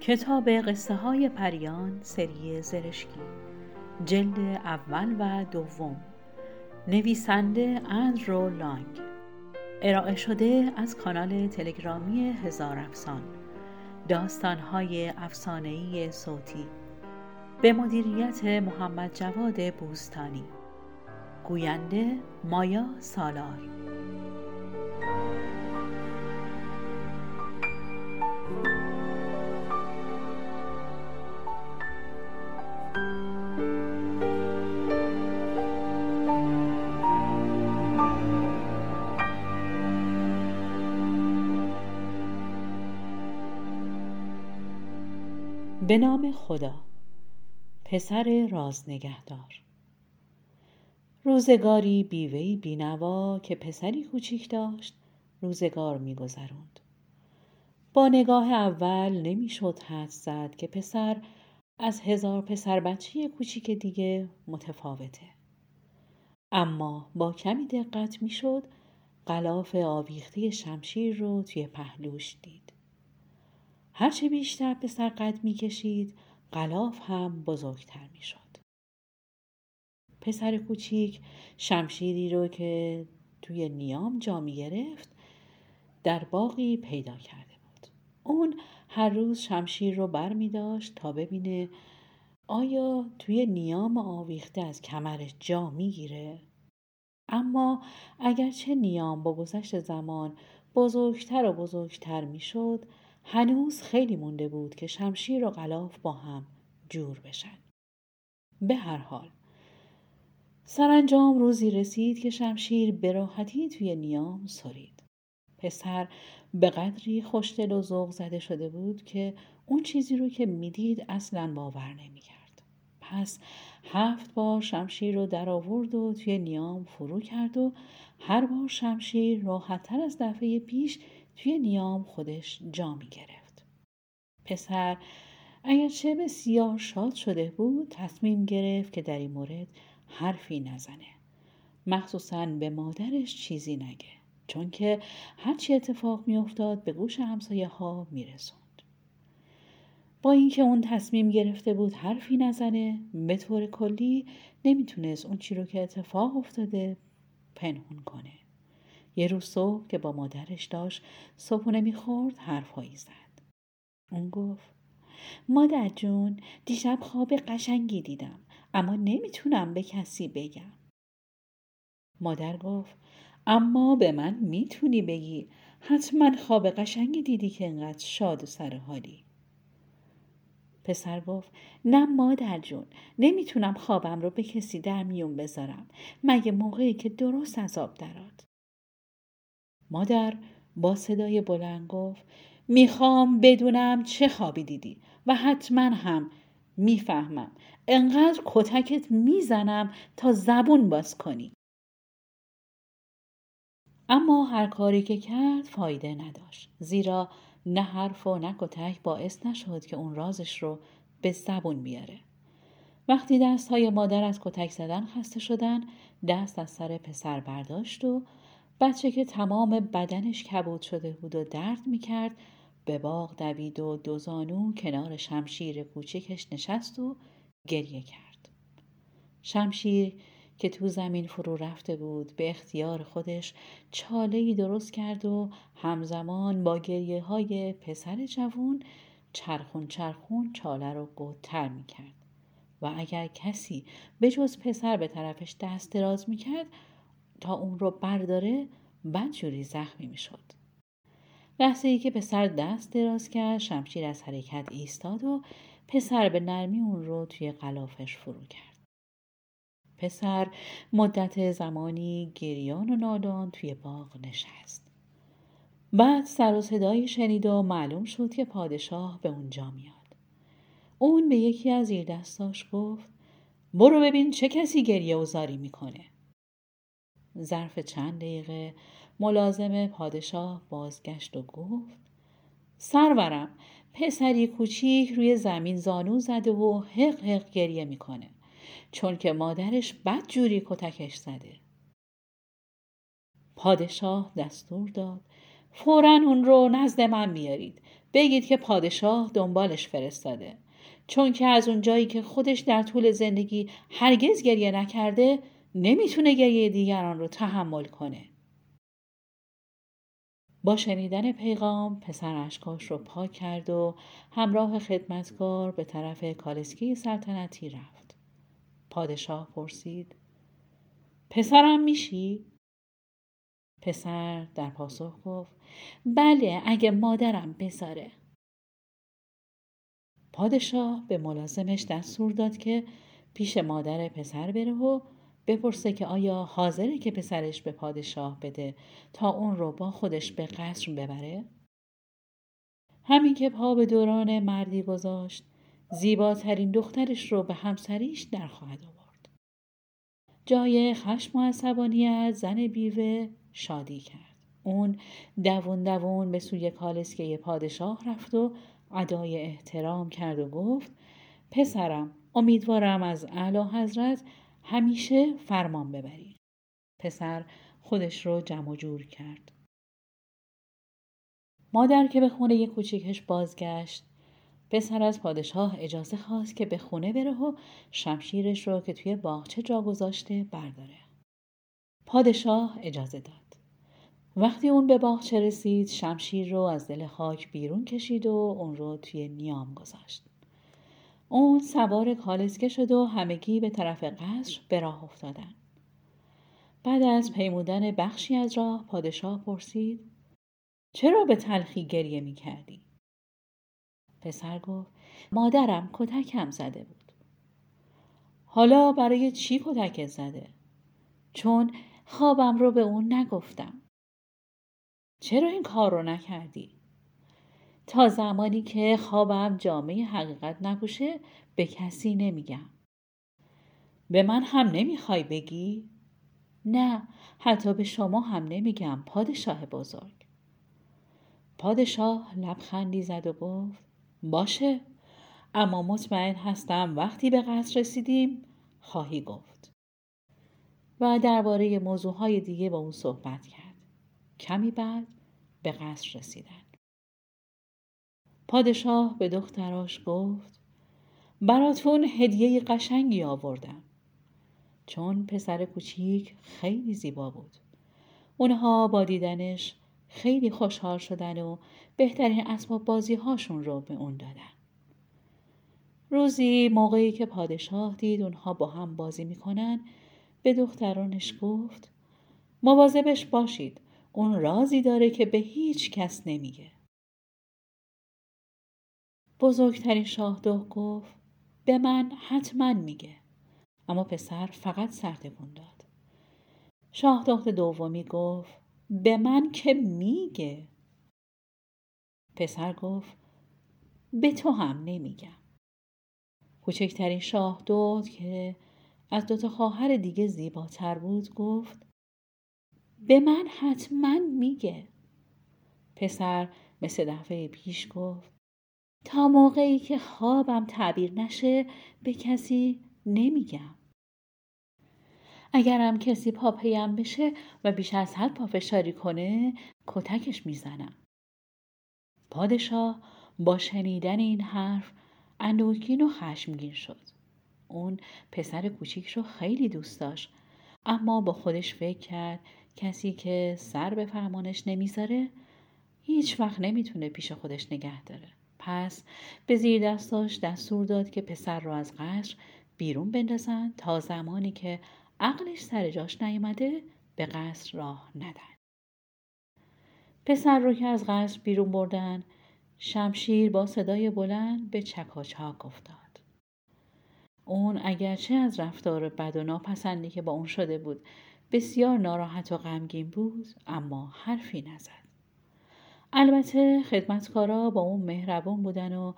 کتاب قصه های پریان سری زرشکی جلد اول و دوم. نویسنده اندرو لانگ. ارائه شده از کانال تلگرامی هزار افسان. داستانهای افسانه‌ای صوتی. به مدیریت محمد جواد بوستانی. گوینده مایا سالار. به نام خدا پسر راز نگهدار روزگاری بیوهی بینوا که پسری کوچیک داشت روزگار میگذروند. با نگاه اول نمی‌شد حد زد که پسر از هزار پسر بچه کوچیک دیگه متفاوته. اما با کمی دقت می‌شد غلاف آویخته شمشیر رو توی پهلوش دید. هرچه بیشتر پسر قد می‌کشید غلاف هم بزرگتر می‌شد. پسر کوچیک شمشیری رو که توی نیام جا می گرفت در باقی پیدا کرده بود اون هر روز شمشیر رو بر می داشت تا ببینه آیا توی نیام آویخته از کمرش جا می‌گیره؟ اما اگرچه نیام با گذشت زمان بزرگتر و بزرگتر می‌شد هنوز خیلی مونده بود که شمشیر و غلاف با هم جور بشن به هر حال سرانجام روزی رسید که شمشیر به راحتی توی نیام سرید پسر به قدری خوشدل و ذوق زده شده بود که اون چیزی رو که می‌دید اصلا باور نمی‌کرد پس هفت بار شمشیر رو در آورد و توی نیام فرو کرد و هر بار شمشیر راحتتر از دفعه پیش توی نیام خودش جا می گرفت. پسر اگرچه بسیار شاد شده بود تصمیم گرفت که در این مورد حرفی نزنه. مخصوصا به مادرش چیزی نگه. چون که هرچی اتفاق میافتاد به گوش همسایه ها میرسوند. با اینکه اون تصمیم گرفته بود حرفی نزنه به طور کلی نمی‌تونست اون چی رو که اتفاق افتاده پنهون کنه. یه روز صبح که با مادرش داشت صبحونه می‌خورد حرفهایی زد. اون گفت مادر جون دیشب خواب قشنگی دیدم اما نمی‌تونم به کسی بگم. مادر گفت اما به من می‌تونی بگی حتما خواب قشنگی دیدی که انقدر شاد و سرحالی. پسر گفت نه مادر جون نمی‌تونم خوابم رو به کسی در میون بذارم مگه موقعی که درست از آب دراد. مادر با صدای بلند گفت می‌خوام بدونم چه خوابی دیدی و حتما هم می‌فهمم. انقدر کتکت می‌زنم تا زبون باز کنی. اما هر کاری که کرد فایده نداشت. زیرا نه حرف و نه کتک باعث نشد که اون رازش رو به زبون بیاره. وقتی دست های مادر از کتک زدن خسته شدن دست از سر پسر برداشت و بچه که تمام بدنش کبود شده بود و درد می‌کرد به باغ دوید و دوزانو کنار شمشیر کوچکش نشست و گریه کرد. شمشیر که تو زمین فرو رفته بود به اختیار خودش چاله درست کرد و همزمان با گریه های پسر جوون چرخون چرخون چاله رو گودتر می کرد. و اگر کسی به جز پسر به طرفش دست دراز می کرد تا اون رو برداره بدجوری زخمی می شد. لحظه ای که پسر دست دراز کرد شمشیر از حرکت ایستاد و پسر به نرمی اون رو توی قلافش فرو کرد. پسر مدت زمانی گریان و نادان توی باغ نشست. بعد سر و صدایی شنید و معلوم شد که پادشاه به اونجا میاد. اون به یکی از زیر دستاش گفت برو ببین چه کسی گریه و زاری می‌کنه. ظرف چند دقیقه ملازم پادشاه بازگشت و گفت سرورم پسری کوچیک روی زمین زانو زده و حق حق گریه می‌کنه چون که مادرش بد جوری کتکش زده. پادشاه دستور داد فورا اون رو نزد من بیارید بگید که پادشاه دنبالش فرستاده. چون که از اون جایی که خودش در طول زندگی هرگز گریه نکرده نمی‌تونه گریه دیگران رو تحمل کنه. با شنیدن پیغام پسر اشکاش رو پاک کرد و همراه خدمتکار به طرف کالسکی سلطنتی رفت. پادشاه پرسید پسرم میشی؟ پسر در پاسخ گفت بله اگه مادرم بذاره. پادشاه به ملازمش دستور داد که پیش مادر پسر بره و بپرسه که آیا حاضره که پسرش به پادشاه بده تا اون رو با خودش به قصر ببره؟ همین که پا به دوران مردی گذاشت زیباترین دخترش رو به همسریش در خواهد آورد. جای خشم و عصبانیت زن بیوه شادی کرد. اون دوون دوون به سوی کالسکه پادشاه رفت و ادای احترام کرد و گفت پسرم امیدوارم از اعلی حضرت همیشه فرمان ببرید. پسر خودش رو جمع جور کرد. مادر که به خونه کوچیکش بازگشت پسر از پادشاه اجازه خواست که به خونه بره و شمشیرش رو که توی باغچه جا گذاشته برداره. پادشاه اجازه داد. وقتی اون به باغچه رسید شمشیر رو از دل خاک بیرون کشید و اون رو توی نیام گذاشت. اون سوار کالسکه شد و همگی به طرف قصر به راه افتادن. بعد از پیمودن بخشی از راه پادشاه پرسید چرا به تلخی گریه می کردی؟ پسر گفت مادرم کتکم زده بود. حالا برای چی کتک زده؟ چون خوابم رو به اون نگفتم. چرا این کار رو نکردی؟ تا زمانی که خوابم جامعه حقیقت نبوشه به کسی نمیگم. به من هم نمی‌خوای بگی؟ نه حتی به شما هم نمیگم پادشاه بزرگ. پادشاه لبخندی زد و گفت باشه اما مطمئن هستم وقتی به قصر رسیدیم خواهی گفت. و درباره موضوعهای دیگه با او صحبت کرد. کمی بعد به قصر رسیدن. پادشاه به دختراش گفت براتون هدیه قشنگی آوردم. چون پسر کوچیک خیلی زیبا بود. اونها با دیدنش خیلی خوشحال شدن و بهترین اسباب بازی هاشون رو به اون دادن. روزی موقعی که پادشاه دید اونها با هم بازی می‌کنن به دخترانش گفت مواظبش باشید اون رازی داره که به هیچ کس نمیگه. بزرگترین شاهدوه گفت به من حتما میگه. اما پسر فقط سر تکون داد. شاهدخت دومی گفت به من که میگه. پسر گفت به تو هم نمیگم. کوچکترین شاهدخت که از دوتا خواهر دیگه زیباتر بود گفت به من حتما میگه. پسر مثل دفعه پیش گفت تا موقعی که خوابم تعبیر نشه به کسی نمیگم. اگرم کسی پاپیم بشه و بیش از حد پافشاری کنه کتکش می‌زنم. پادشاه با شنیدن این حرف اندوکین و خشمگین شد. اون پسر کوچیک رو خیلی دوست داشت اما با خودش فکر کرد کسی که سر به فرمانش نمی‌ذاره هیچ وقت نمی‌تونه پیش خودش نگه داره. پس به زیر دستاش دستور داد که پسر را از قصر بیرون بندازن تا زمانی که عقلش سر جاش نیامده به قصر راه ندن. پسر رو که از قصر بیرون بردن شمشیر با صدای بلند به چکاچاک افتاد. اون اگرچه از رفتار بد و ناپسندی که با اون شده بود بسیار ناراحت و غمگین بود اما حرفی نزد. البته خدمتکارا با اون مهربون بودن و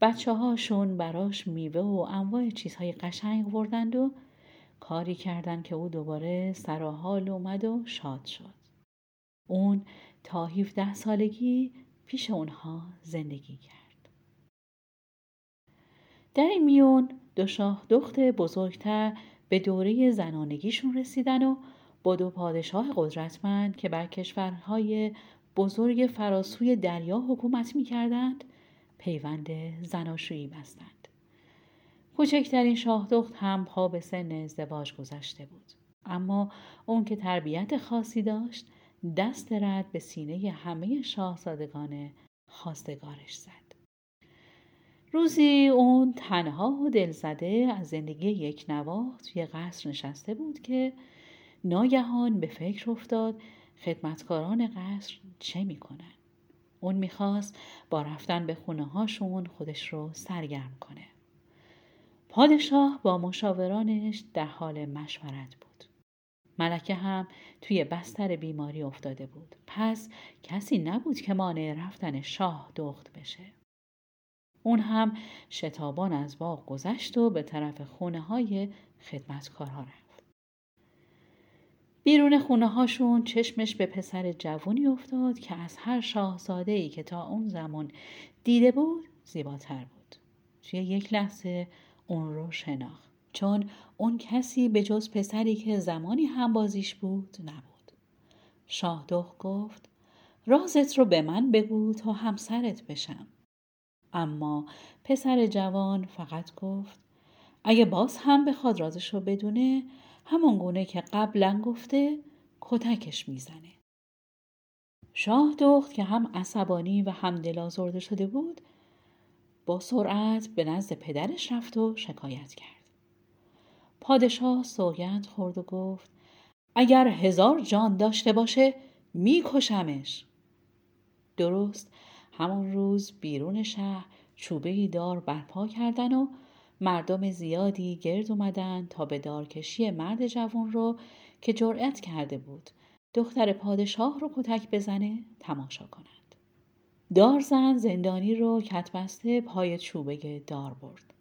بچه هاشون براش میوه و انواع چیزهای قشنگ وردند و کاری کردند که او دوباره سراحال اومد و شاد شد. اون تا 17 سالگی پیش اونها زندگی کرد. در این میون دو شاه دخت بزرگتر به دوره زنانگیشون رسیدن و با دو پادشاه قدرتمند که بر کشورهای بزرگ فراسوی دریا حکومت می کردند پیوند زناشویی بستند. کوچکترین شاهدخت هم پا به سن ازدواج گذشته بود. اما اون که تربیت خاصی داشت دست رد به سینه همه شاهزادگان خواستگارش زد. روزی اون تنها و دلزده از زندگی یک نواخت توی قصر نشسته بود که ناگهان به فکر افتاد خدمتکاران قصر چه می‌کنن؟ اون می‌خواست با رفتن به خونه هاشون خودش رو سرگرم کنه. پادشاه با مشاورانش در حال مشورت بود. ملکه هم توی بستر بیماری افتاده بود. پس کسی نبود که مانع رفتن شاه دخت بشه. اون هم شتابان از باغ گذشت و به طرف خونه های خدمتکارها رفت. بیرون خونه هاشون چشمش به پسر جوونی افتاد که از هر شاهزاده ای که تا اون زمان دیده بود زیباتر بود. توی یک لحظه اون رو شناخت. چون اون کسی به جز پسری که زمانی هم بازیش بود نبود. شاهدخ گفت رازت رو به من بگو تا همسرت بشم. اما پسر جوان فقط گفت اگه باز هم بخواد رازش رو بدونه همون گونه که قبلا گفته کتکش می‌زنه. شاه دخت که هم عصبانی و هم دلازرده شده بود با سرعت به نزد پدرش رفت و شکایت کرد. پادشاه سوگند خورد و گفت اگر هزار جان داشته باشه میکشمش. درست همون روز بیرون شهر چوبه دار برپا کردن و مردم زیادی گرد اومدن تا به دارکشی مرد جوان رو که جرأت کرده بود دختر پادشاه رو کتک بزنه تماشا کنند. دارزن زندانی رو کتبسته پای چوبه دار برد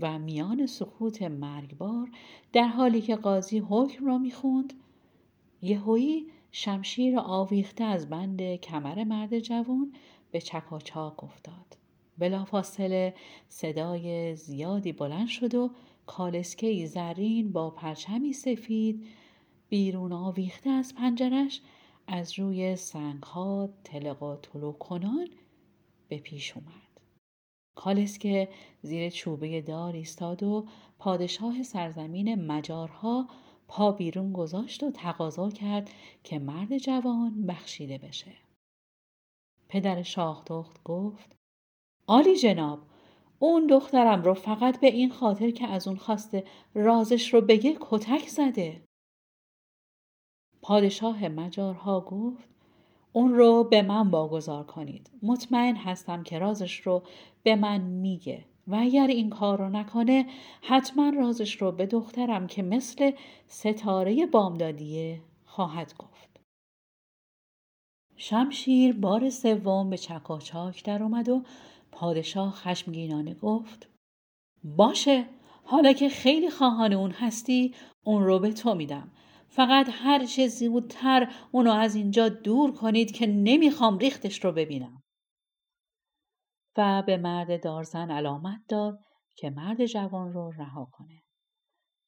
و میان سکوت مرگبار در حالی که قاضی حکم را می‌خوند یهویی شمشیر آویخته از بند کمر مرد جوان به چکاچاک افتاد. بلافاصله صدای زیادی بلند شد و کالسکه زرین با پرچمی سفید بیرون آویخته از پنجرش از روی سنگها تلقا طلو کنان به پیش اومد. کالسکه زیر چوبه دار ایستاد و پادشاه سرزمین مجارها پا بیرون گذاشت و تقاضا کرد که مرد جوان بخشیده بشه. پدر شاهدخت گفت آلی جناب اون دخترم رو فقط به این خاطر که از اون خواسته رازش رو بگه کتک زده. پادشاه مجارها گفت اون رو به من واگذار کنید. مطمئن هستم که رازش رو به من میگه و اگر این کار رو نکنه حتما رازش رو به دخترم که مثل ستاره بامدادیه خواهد گفت. شمشیر بار سوم به چکاچاک در اومد و پادشاه خشمگینانه گفت باشه حالا که خیلی خواهان اون هستی اون رو به تو میدم فقط هر چه زودتر اونو از اینجا دور کنید که نمی‌خوام ریختش رو ببینم و به مرد دارزن علامت داد که مرد جوان رو رها کنه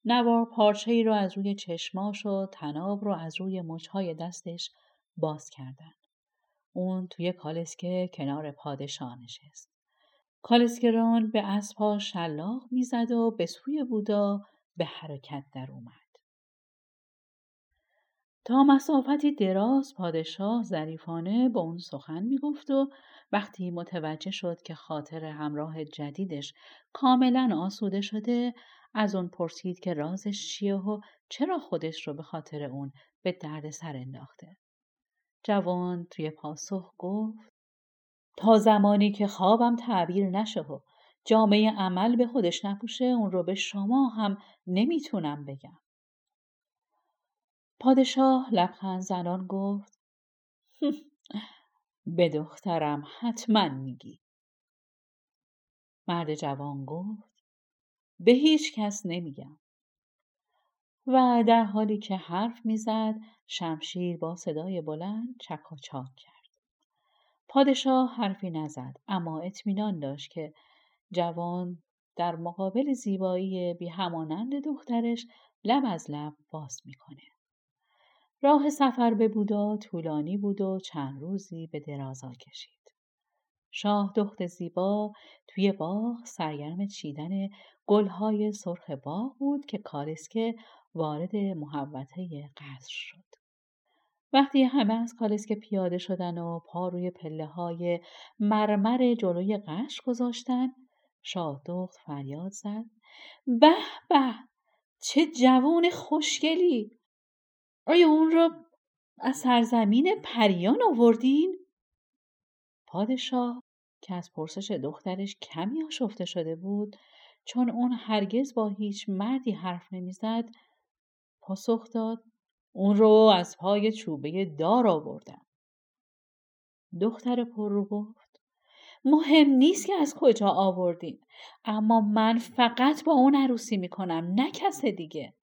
نوار پارچه ای رو از روی چشماش و تناب رو از روی مچهای دستش باز کردن. اون توی کالسکه کنار پادشاه نشست. کالسکران به اسبها شلاق می‌زد و به سوی بودا به حرکت در اومد. تا مسافتی دراز پادشاه ظریفانه با اون سخن می‌گفت و وقتی متوجه شد که خاطر همراه جدیدش کاملا آسوده شده از اون پرسید که رازش چیه و چرا خودش رو به خاطر اون به درد سر انداخته. جوان توی پاسخ گفت تا زمانی که خوابم تعبیر نشه و جامعه عمل به خودش نپوشه اون رو به شما هم نمی‌تونم بگم. پادشاه لبخند زنان گفت به دخترم حتما میگی. مرد جوان گفت به هیچ کس نمیگم. و در حالی که حرف می‌زد شمشیر با صدای بلند چکاچاک کرد. پادشاه حرفی نزد اما اطمینان داشت که جوان در مقابل زیبایی بی همانند دخترش لب از لب باز می‌کنه. راه سفر به بودا طولانی بود و چند روزی به درازا کشید. شاه دخت زیبا توی باغ سرگرم چیدن گلهای سرخ باغ بود که کالسکه وارد محوطه قصر شد. وقتی همه از کالسکه پیاده شدن و پا روی پله های مرمر جلوی قش گذاشتن شاه دخت فریاد زد به به چه جوان خوشگلی آیا اون را از سرزمین پریان آوردین؟ پادشاه که از پرسش دخترش کمی آشفته شده بود چون اون هرگز با هیچ مردی حرف نمی‌زد پاسخ داد اون رو از پای چوبه دار آوردم. دختر پررو گفت مهم نیست که از کجا آوردین اما من فقط با اون عروسی می‌کنم نه کس دیگه.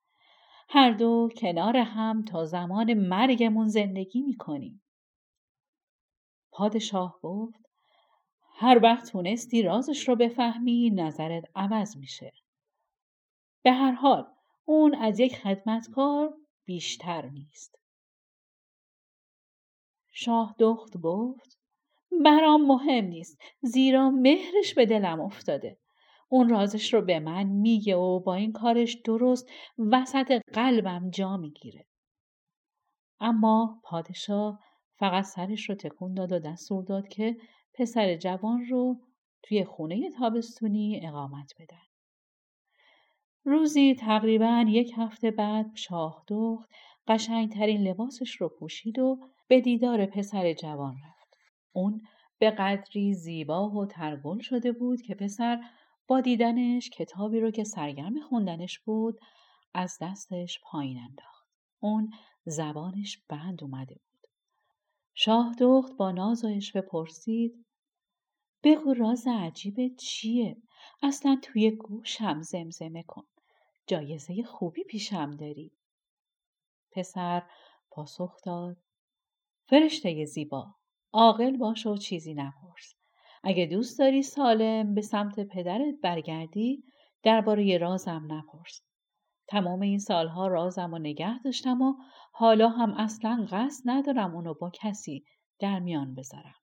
هر دو کنار هم تا زمان مرگمون زندگی می‌کنیم. پادشاه گفت هر وقت تونستی رازش رو بفهمی نظرت عوض میشه. به هر حال اون از یک خدمتکار بیشتر نیست شاه دخت گفت برام مهم نیست زیرا مهرش به دلم افتاده اون رازش رو به من میگه و با این کارش درست وسط قلبم جا می‌گیره. اما پادشاه فقط سرش رو تکون داد و دستور داد که پسر جوان رو توی خونه تابستونی اقامت بدن. روزی تقریبا یک هفته بعد شاه دخت قشنگترین لباسش رو پوشید و به دیدار پسر جوان رفت. اون به قدری زیبا و ترگل شده بود که پسر با دیدنش کتابی رو که سرگرم خوندنش بود از دستش پایین انداخت. اون زبانش بند اومده بود. شاه دخت با ناز و پرسید بگو راز عجیب چیه؟ اصلا توی گوشم زمزمه کن. جایزه خوبی پیشم داری. پسر پاسخ داد فرشته زیبا عاقل باش و چیزی نپرس اگه دوست داری سالم به سمت پدرت برگردی درباره رازم نپرس. تمام این سالها رازم و نگه داشتم و حالا هم اصلا قصد ندارم اونو با کسی در میان بذارم.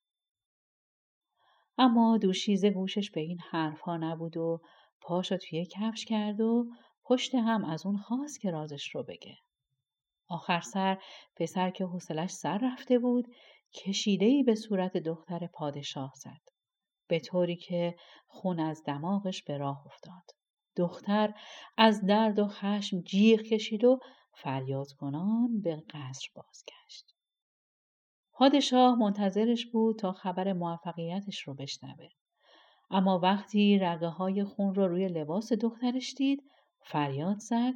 اما دوشیزه گوشش به این حرفها نبود و پاشو توی کفش کرد و پشت هم از اون خواست که رازش رو بگه. آخر سر پسر که حوصلش سر رفته بود کشیدهی به صورت دختر پادشاه زد. به طوری که خون از دماغش به راه افتاد. دختر از درد و خشم جیغ کشید و فریاد کنان به قصر بازگشت. پادشاه منتظرش بود تا خبر موفقیتش رو بشنوه. اما وقتی رگه های خون رو روی لباس دخترش دید فریاد زد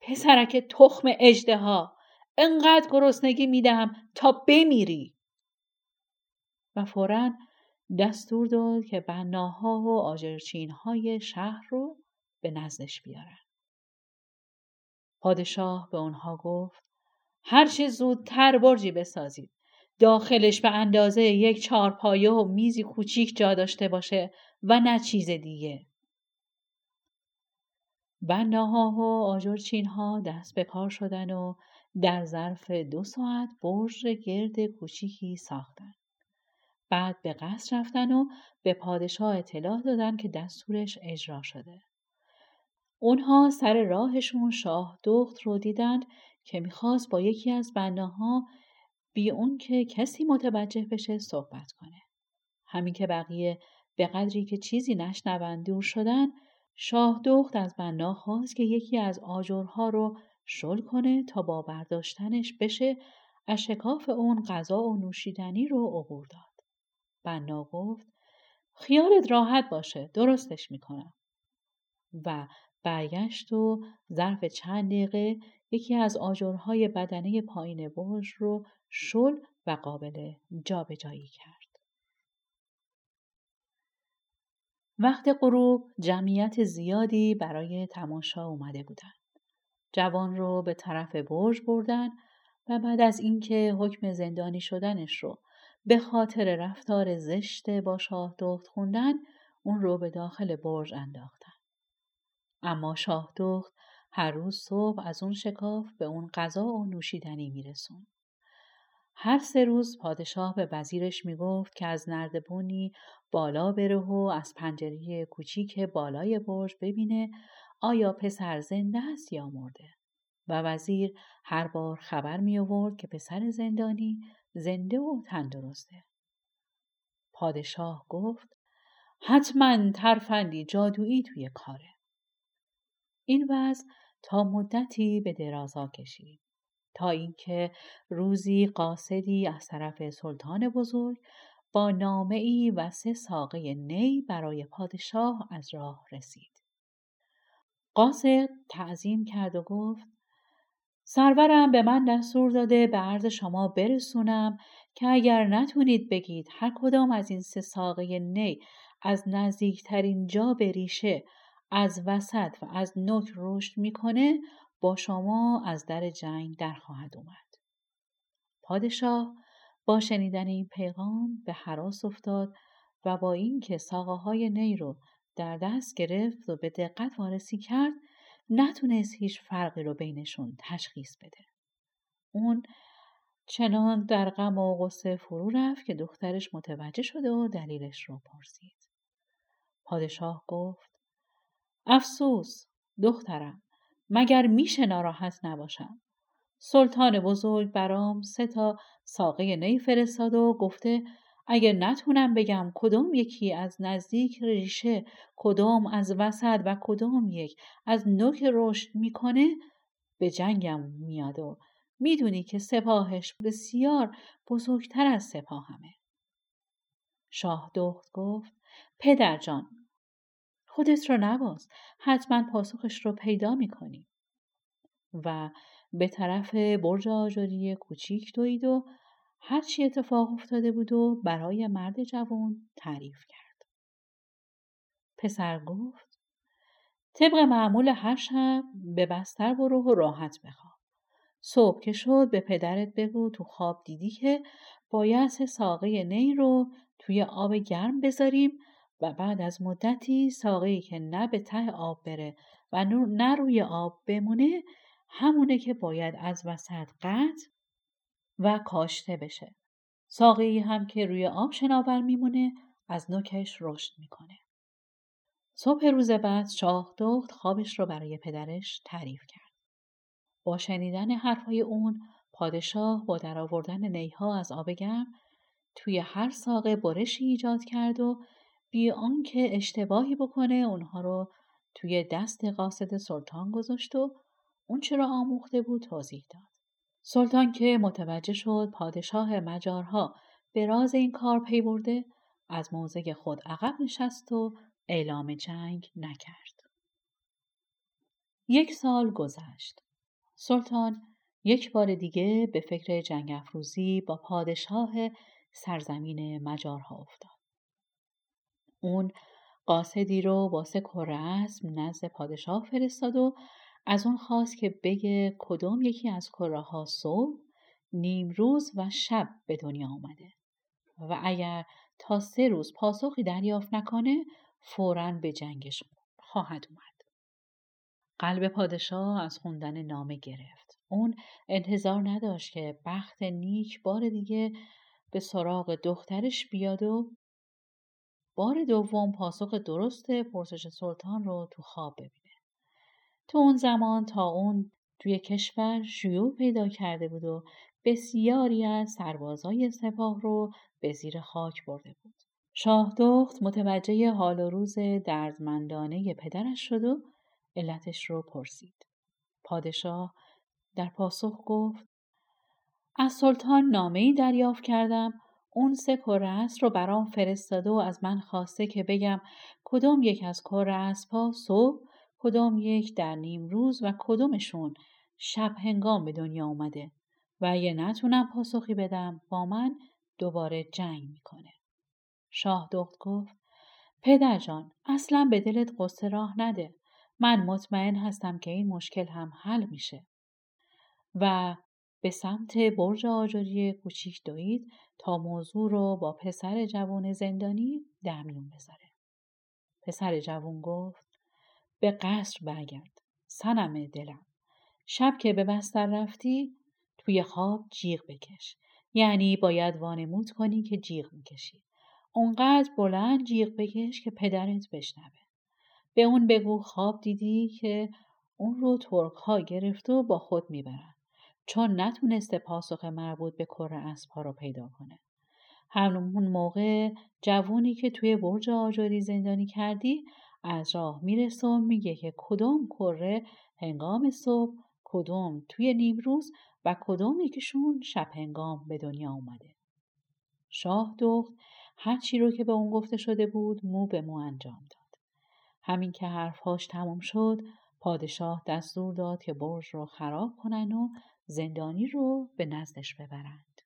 پسرک تخم اجده ها انقدر گرسنگی می‌دهم تا بمیری و فورا دستور داد که بناها و آجرچینهای شهر رو به نزدش بیارن. پادشاه به اونها گفت هرچه زودتر برجی بسازید. داخلش به اندازه یک چارپایه و میزی کوچیک جا داشته باشه و نه چیز دیگه. بناها و آجرچینها دست به کار شدن و در ظرف دو ساعت برج گرد کوچیکی ساختن. بعد به قصر رفتن و به پادشاه اطلاع دادن که دستورش اجرا شده. اونها سر راهشون شاه دخت رو دیدند که می‌خواست با یکی از بناها بی اون که کسی متوجه بشه صحبت کنه. همین که بقیه به قدری که چیزی نشنوند دور شدن شاه دخت از بنا خواست که یکی از آجرها رو شل کنه تا با برداشتنش بشه از شکاف اون غذا و نوشیدنی رو عبور داد. بنا گفت خیالت راحت باشه درستش می‌کنم و برگشت و ظرف چند دقیقه یکی از آجرهای بدنه پایین برج رو شل و قابل جابجایی کرد. وقت غروب جمعیت زیادی برای تماشا اومده بودند. جوان رو به طرف برج بردن و بعد از اینکه حکم زندانی شدنش رو به خاطر رفتار زشت با شاه دخت خوندن اون رو به داخل برج انداختن. اما شاه دخت هر روز صبح از اون شکاف به اون غذا و نوشیدنی میرسون. هر سه روز پادشاه به وزیرش می‌گفت که از نردبونی بالا بره و از پنجره کوچیک بالای برج ببینه آیا پسر زنده است یا مرده. و وزیر هر بار خبر می آورد که پسر زندانی زنده و تندرسته. پادشاه گفت حتما ترفندی جادویی توی کاره. این وضع تا مدتی به درازا کشید. تا اینکه روزی قاصدی از طرف سلطان بزرگ با نامه ای و سه ساقه نی برای پادشاه از راه رسید. قاصد تعظیم کرد و گفت سرورم به من دستور داده به عرض شما برسونم که اگر نتونید بگید هر کدام از این سه ساقه نی از نزدیکترین جا به ریشه از وسط و از نوک رشد می‌کنه با شما از در جنگ در خواهد اومد. پادشاه با شنیدن این پیغام به حراس افتاد و با اینکه ساقه های نی رو در دست گرفت و به دقت وارسی کرد نتونست هیچ فرقی رو بینشون تشخیص بده. اون چنان در غم و غصه فرو رفت که دخترش متوجه شده و دلیلش رو پرسید. پادشاه گفت افسوس دخترم مگر میشه ناراحت نباشم؟ سلطان بزرگ برام سه تا ساقه نی فرستاد و گفته اگر نتونم بگم کدام یکی از نزدیک ریشه کدام از وسط و کدام یک از نوک رشد می‌کنه به جنگم میاد و می‌دونی که سپاهش بسیار بزرگتر از سپاهمه. شاه دخت گفت پدر جان خودت رو نباز حتما پاسخش رو پیدا می‌کنی و به طرف برج آجری کوچیک دوید و هر چی اتفاق افتاده بود و برای مرد جوان تعریف کرد. پسر گفت طبق معمول هر شب به بستر برو و راحت بخواب. صبح که شد به پدرت بگو تو خواب دیدی که باید ساقه نی رو توی آب گرم بذاریم و بعد از مدتی ساقه که نه به ته آب بره و نه روی آب بمونه همونه که باید از وسط قطع و کاشته بشه. ساقه هم که روی آب شناور میمونه از نوکش رشد می‌کنه. صبح روز بعد شاه دخت خوابش رو برای پدرش تعریف کرد. با شنیدن حرفهای اون پادشاه با درآوردن نیها از آب گرم توی هر ساقه برشی ایجاد کرد و بی آنکه اشتباهی بکنه اونها رو توی دست قاصد سلطان گذاشت و اون چرا آموخته بود توضیح داد. سلطان که متوجه شد پادشاه مجارها به راز این کار پی برده از موضع خود عقب نشست و اعلام جنگ نکرد. یک سال گذشت. سلطان یک بار دیگه به فکر جنگ افروزی با پادشاه سرزمین مجارها افتاد. اون قاصدی رو با سه رسم نزد پادشاه فرستاد و از اون خواست که بگه کدام یکی از کره ها صبح نیم روز و شب به دنیا آمده و اگر تا سه روز پاسخی دریافت نکنه فورا به جنگش خواهد اومد. قلب پادشاه از خوندن نامه گرفت. اون انتظار نداشت که بخت نیک بار دیگه به سراغ دخترش بیاد و بار دوم پاسخ درست پرسش سلطان رو تو خواب ببینه. تو اون زمان تا اون توی کشور شیوع پیدا کرده بود و بسیاری از سربازای سپاه رو به زیر خاک برده بود. شاه دخت متوجه حال و روز دردمندانه پدرش شد و علتش رو پرسید. پادشاه در پاسخ گفت از سلطان نامه ای دریافت کردم اون سه کره رو برام فرستاده و از من خواسته که بگم کدام یک از کره پا صبح کدام یک در نیم روز و کدومشون شب هنگام به دنیا اومده و اگه نتونم پاسخی بدم با من دوباره جنگ می‌کنه. شاه دخت گفت پدر جان اصلا به دلت قصه راه نده. من مطمئن هستم که این مشکل هم حل میشه. و به سمت برج آجری کوچیک دوید تا موضوع رو با پسر جوان زندانی در میون بذاره. پسر جوون گفت به قصر برگرد سنم دلم. شب که به بستر رفتی توی خواب جیغ بکش. یعنی باید وانمود کنی که جیغ می‌کشی. اونقدر بلند جیغ بکش که پدرت بشنوه. به اون بگو خواب دیدی که اون رو ترک ها گرفت و با خود می‌برن. چون نتونسته پاسخ مربوط به کره اسبها رو پیدا کنه همون موقع جوونی که توی برج آجری زندانی کردی از راه می‌رسه و میگه که کدوم کره هنگام صبح کدوم توی نیمروز و کدوم یکیشون شب هنگام به دنیا اومده. شاه دخت هر چی رو که به اون گفته شده بود مو به مو انجام داد. همین که حرفهاش تمام شد پادشاه دستور داد که برج رو خراب کنن و زندانی رو به نزدش ببرند.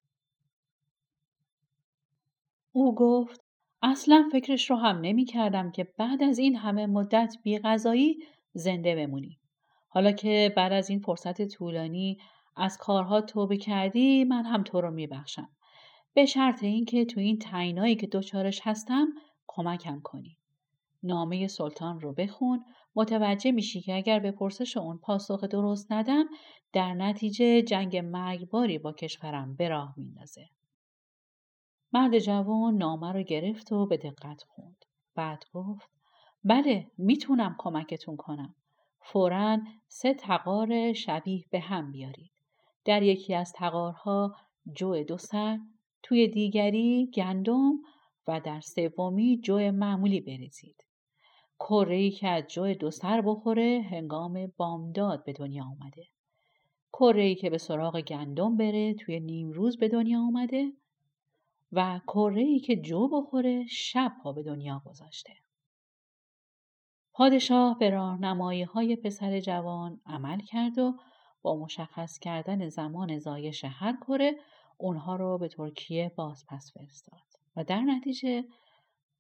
او گفت اصلا فکرش رو هم نمی کردم که بعد از این همه مدت بی غذایی زنده بمونی. حالا که بعد از این فرصت طولانی از کارها توبه کردی من هم تو رو میبخشم. به شرط اینکه تو این تعینایی که دوچارش هستم کمکم کنی. نامه سلطان رو بخون متوجه میشی که اگر به پرسش اون پاسخ درست ندم در نتیجه جنگ مرگباری با کشورم به راه میندازه. مرد جوان نامه رو گرفت و به دقت خوند. بعد گفت بله می‌تونم کمکتون کنم. فورا سه تقار شبیه به هم بیارید. در یکی از تقارها جو دو سر، توی دیگری گندم و در سومی جو معمولی بریزید. کره که از جو دو سر بخوره هنگام بامداد به دنیا آمده. کره که به سراغ گندم بره توی نیم روز به دنیا آمده و کره که جو بخوره شب ها به دنیا گذاشته. پادشاه به راهنمایی های پسر جوان عمل کرد و با مشخص کردن زمان زایش هر کره اونها رو به ترکیه باز پس فرستاد و در نتیجه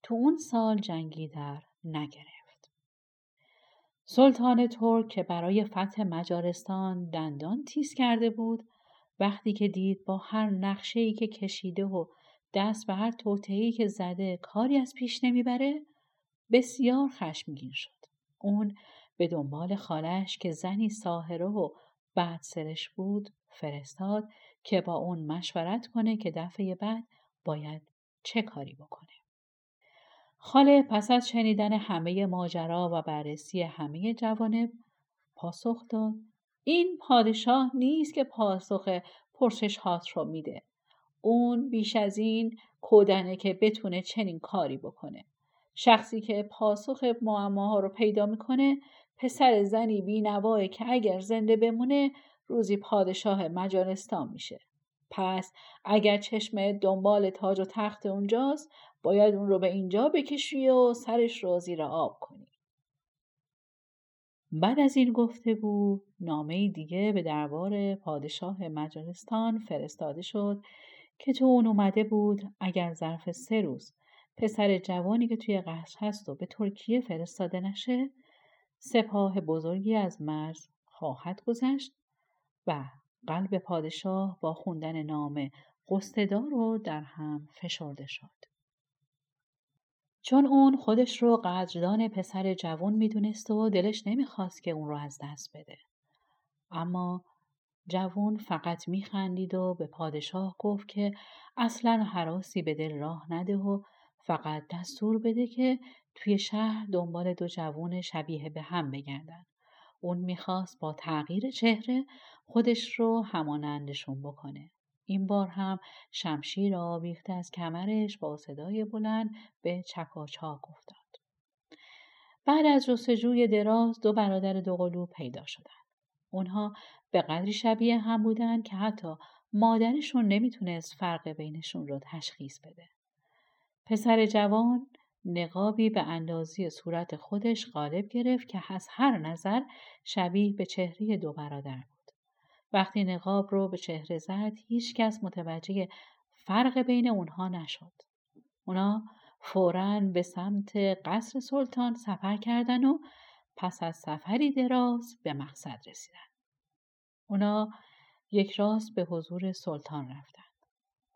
تو اون سال جنگی در نگرفت. سلطان ترک که برای فتح مجارستان دندان تیز کرده بود وقتی که دید با هر نقشه‌ای که کشیده و دست به هر توطعه‌ای که زده کاری از پیش نمی‌بره بسیار خشمگین شد. اون به دنبال خالش که زنی ساهره و بعد سرش بود فرستاد که با اون مشورت کنه که دفعه بعد باید چه کاری بکنه. خاله پس از شنیدن همه ماجرا و بررسی همه جوانب پاسخ داد این پادشاه نیست که پاسخ پرسش هات رو میده. اون بیش از این کودنه که بتونه چنین کاری بکنه. شخصی که پاسخ معماها رو پیدا می‌کنه پسر زنی بینواه که اگر زنده بمونه روزی پادشاه مجارستان میشه. پس اگر چشم دنبال تاج و تخت اونجاست باید اون رو به اینجا بکشی و سرش رو زیر آب کنی. بعد از این گفتگو نامه دیگه به دربار پادشاه مجارستان فرستاده شد که تو اون اومده بود اگر ظرف سه روز پسر جوانی که توی قصر هست و به ترکیه فرستاده نشه سپاه بزرگی از مرز خواهد گذشت و قلب پادشاه با خوندن نام قصددار رو در هم فشرده شد. چون اون خودش رو قدردان پسر جوان می‌دونست و دلش نمی‌خواست که اون رو از دست بده. اما جوون فقط میخندید و به پادشاه گفت که اصلا حراسی به دل راه نده و فقط دستور بده که توی شهر دنبال دو جوون شبیه به هم بگردن. اون می‌خواست با تغییر چهره خودش رو همانندشون بکنه. این بار هم شمشیر آویخته از کمرش با صدای بلند به چکاچاک افتاد. بعد از جستجوی دراز دو برادر دوقلو پیدا شدن. اونها به قدری شبیه هم بودن که حتی مادرشون نمی‌تونست فرق بینشون رو تشخیص بده. پسر جوان نقابی به اندازی صورت خودش غالب گرفت که از هر نظر شبیه به چهره دو برادر بود. وقتی نقاب رو به چهره زد هیچ کس متوجه فرق بین اونها نشد. اونا فورا به سمت قصر سلطان سفر کردن و پس از سفری دراز به مقصد رسیدن. اونا یک راست به حضور سلطان رفتن.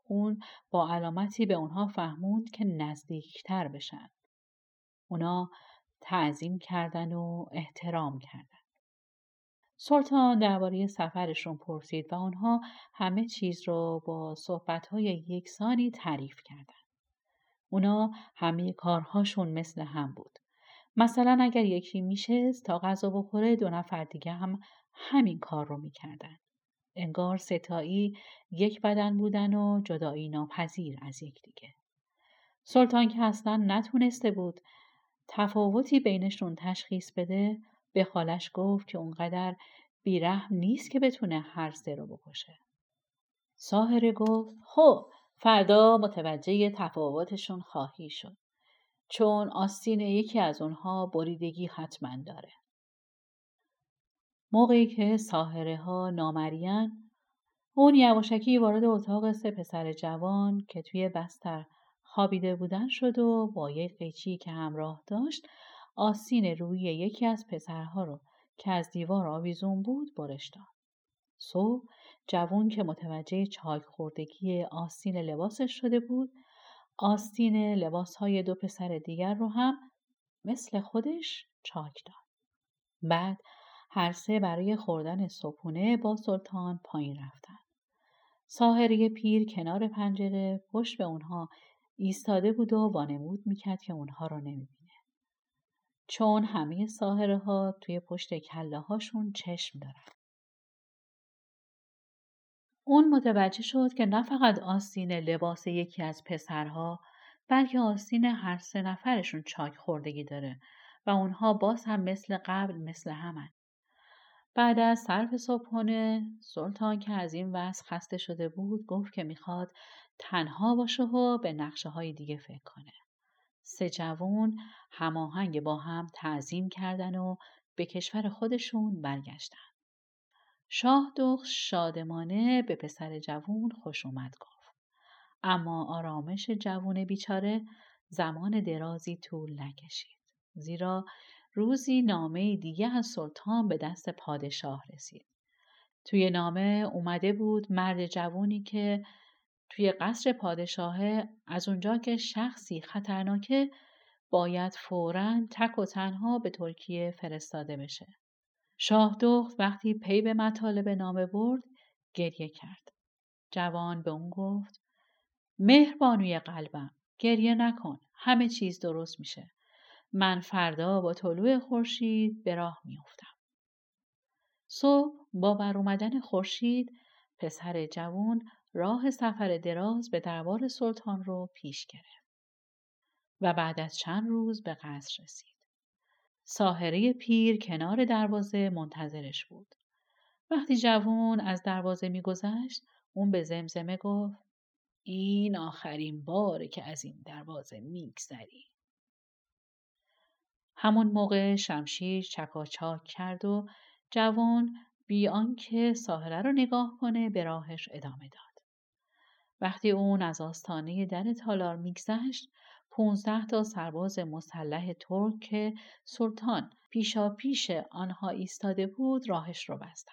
اون با علامتی به اونها فهموند که نزدیکتر بشن. اونا تعظیم کردن و احترام کردن. سلطان درباره سفرشون پرسید و آنها همه چیز رو با صحبتهای یکسانی تعریف کردند. اونا همه کارهاشون مثل هم بود. مثلا اگر یکی میشست تا غذا بخوره دو نفر دیگه هم همین کار رو می‌کردن. انگار ستایی یک بدن بودن و جدایی ناپذیر از دیگه. سلطان که اصلا نتونسته بود تفاوتی بینشون تشخیص بده به خالش گفت که اونقدر بیرحم نیست که بتونه هر سه رو بکشه. ساهره گفت خب فردا متوجه تفاوتشون خواهی شد. چون آستین یکی از اونها بریدگی حتما داره. موقعی که ساهره ها نامریان اون یواشکی وارد اتاق سه پسر جوان که توی بستر خوابیده بودن شد و با یک قیچی که همراه داشت آستین روی یکی از پسرها رو که از دیوار آویزون بود برش داد. صبح جوان که متوجه چاک خوردگی آستین لباسش شده بود آستین لباسهای دو پسر دیگر رو هم مثل خودش چاک داد. بعد هر سه برای خوردن صبحونه با سلطان پایین رفتن. ساهره پیر کنار پنجره پشت به اونها ایستاده بود و وانمود می‌کرد که اونها رو نمی‌بینه. چون همه ساهره ها توی پشت کله هاشون چشم دارن. اون متوجه شد که نه فقط آستین لباس یکی از پسرها بلکه آستین هر سه نفرشون چاک خوردگی داره و اونها باز هم مثل قبل مثل همن. بعد از صرف صبحانه سلطان که از این وضع خسته شده بود گفت که می‌خواد تنها باشه و به نقشه های دیگه فکر کنه. سه جوون هماهنگ با هم تعظیم کردن و به کشور خودشون برگشتن. شاه دخت شادمانه به پسر جوون خوش اومد گفت. اما آرامش جوون بیچاره زمان درازی طول نکشید. زیرا روزی نامه دیگه از سلطان به دست پادشاه رسید. توی نامه اومده بود مرد جوونی که توی قصر پادشاهه از اونجا که شخصی خطرناکه باید فورا تک و تنها به ترکیه فرستاده بشه. شاه دخت وقتی پی به مطالب نامه برد گریه کرد. جوان به اون گفت مهربانوی قلبم گریه نکن همه چیز درست میشه. من فردا با طلوع خورشید به راه میافتم. صبح با بر اومدن خورشید پسر جوان راه سفر دراز به دربار سلطان رو پیش گرفت و بعد از چند روز به قصر رسید. ساهره پیر کنار دروازه منتظرش بود. وقتی جوون از دروازه میگذشت اون به زمزمه گفت این آخرین باره که از این دروازه میگذری. همون موقع شمشیر چکاچاک کرد و جوان بی آنکه ساهره رو نگاه کنه به راهش ادامه داد. وقتی اون از آستانه در تالار میگذشت پونزده تا سرباز مسلح ترک که سلطان پیشا پیش آنها ایستاده بود راهش رو بستن.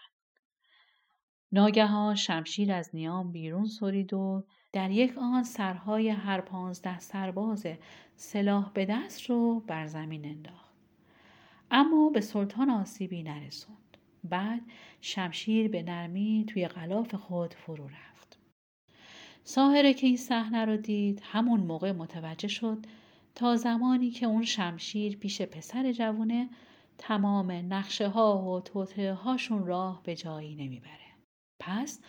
ناگهان شمشیر از نیام بیرون سرید و در یک آن سرهای هر پانزده سرباز سلاح به دست رو بر زمین انداخت. اما به سلطان آسیبی نرسوند. بعد شمشیر به نرمی توی غلاف خود فرو رفت. ساهره که این صحنه رو دید همون موقع متوجه شد تا زمانی که اون شمشیر پیش پسر جوونه تمام نقشه ها و توته هاشون راه به جایی نمی‌بره. پس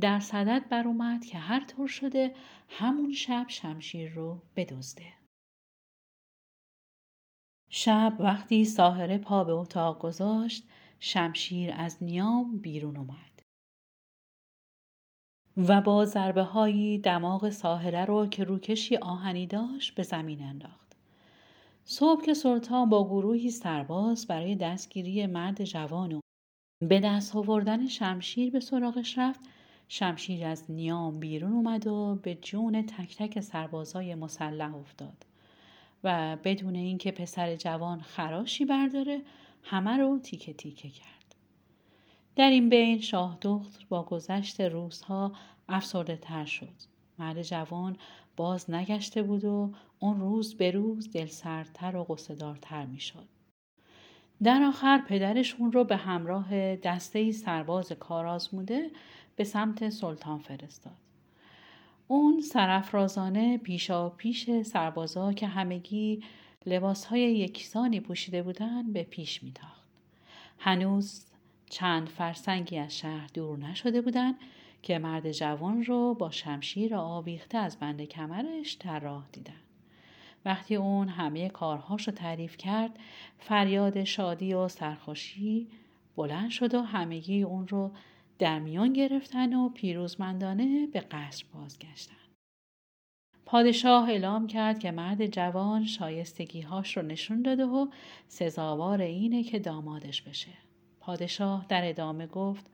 در صدد بر اومد که هر طور شده همون شب شمشیر رو بدزده. شب وقتی ساهره پا به اتاق گذاشت شمشیر از نیام بیرون اومد. و با ضربه هایی دماغ ساحره رو که روکشی آهنی داشت به زمین انداخت. صبح که سلطان با گروهی سرباز برای دستگیری مرد جوان و به دست آوردن شمشیر به سراغش رفت شمشیر از نیام بیرون اومد و به جون تک تک سربازای مسلح افتاد و بدون اینکه پسر جوان خراشی برداره همه رو تیکه تیکه کرد. در این بین شاه دختر با گذشت روزها افسرده تر شد. مرد جوان باز نگشته بود و اون روز به روز دلسردتر و قصدارتر می شد. در آخر پدرش اون رو به همراه دسته سرباز کارآزموده به سمت سلطان فرستاد. اون سرفرازانه پیشا پیش سربازا که همگی لباسهای یکسانی پوشیده بودند به پیش میتاخت. هنوز چند فرسنگی از شهر دور نشده بودند که مرد جوان رو با شمشیر آویخته از بند کمرش راه دیدن. وقتی اون همه کارهاش رو تعریف کرد فریاد شادی و سرخوشی بلند شد و همگی اون رو در میان گرفتن و پیروزمندانه به قصر بازگشتن. پادشاه اعلام کرد که مرد جوان شایستگیهاش رو نشون داده و سزاوار اینه که دامادش بشه. پادشاه در ادامه گفت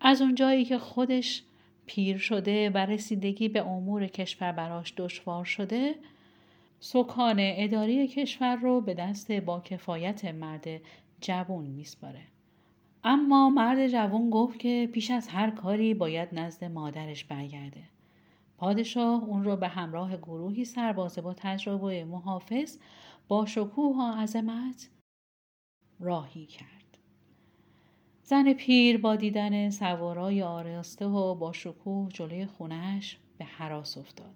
از اونجایی که خودش پیر شده و رسیدگی به امور کشور براش دشوار شده سکان اداری کشور رو به دست با کفایت مرد جوان میسپاره. اما مرد جوان گفت که پیش از هر کاری باید نزد مادرش برگرده. پادشاه اون رو به همراه گروهی سربازه با تجربه محافظ با شکوه و عظمت راهی کرد. زن پیر با دیدن سوارای آراسته و با شکوه جلوی خونش به حراس افتاد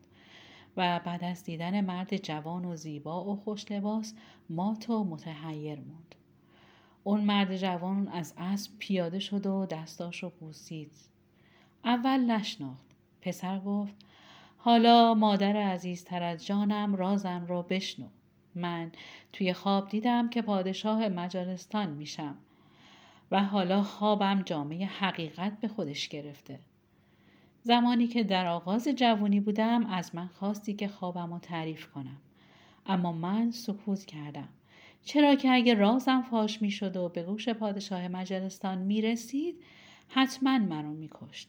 و بعد از دیدن مرد جوان و زیبا و خوش لباس مات و متحیر موند. اون مرد جوان از اسب پیاده شد و دستاش رو بوسید. اول نشناخت. پسر گفت حالا مادر عزیزتر از جانم رازم را بشنو. من توی خواب دیدم که پادشاه مجارستان میشم و حالا خوابم جامعه حقیقت به خودش گرفته. زمانی که در آغاز جوانی بودم از من خواستی که خوابم رو تعریف کنم. اما من سکوت کردم. چرا که اگه رازم فاش می شد و به گوش پادشاه مجلستان می رسید حتما منو می کشت.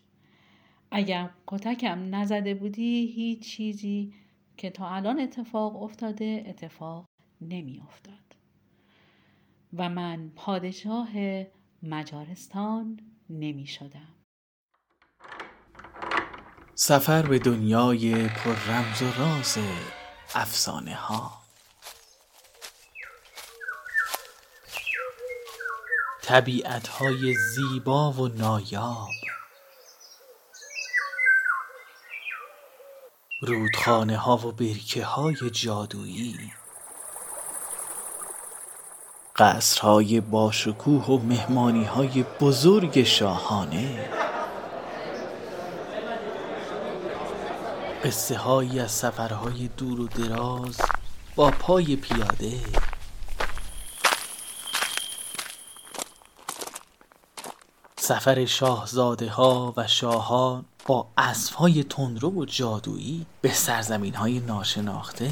اگر کتکم نزده بودی هیچ چیزی که تا الان اتفاق افتاده اتفاق نمی افتاد. و من پادشاه مجارستان نمی شدم. سفر به دنیای پر رمز و راز افسانه ها طبیعت های زیبا و نایاب. رودخانه ها و برکه های جادویی. قصرهای باشکوه و مهمانی های بزرگ شاهانه. قصه هایی از سفرهای دور و دراز با پای پیاده. سفر شاهزاده ها و شاهان با اسب های تندرو و جادویی به سرزمین های ناشناخته.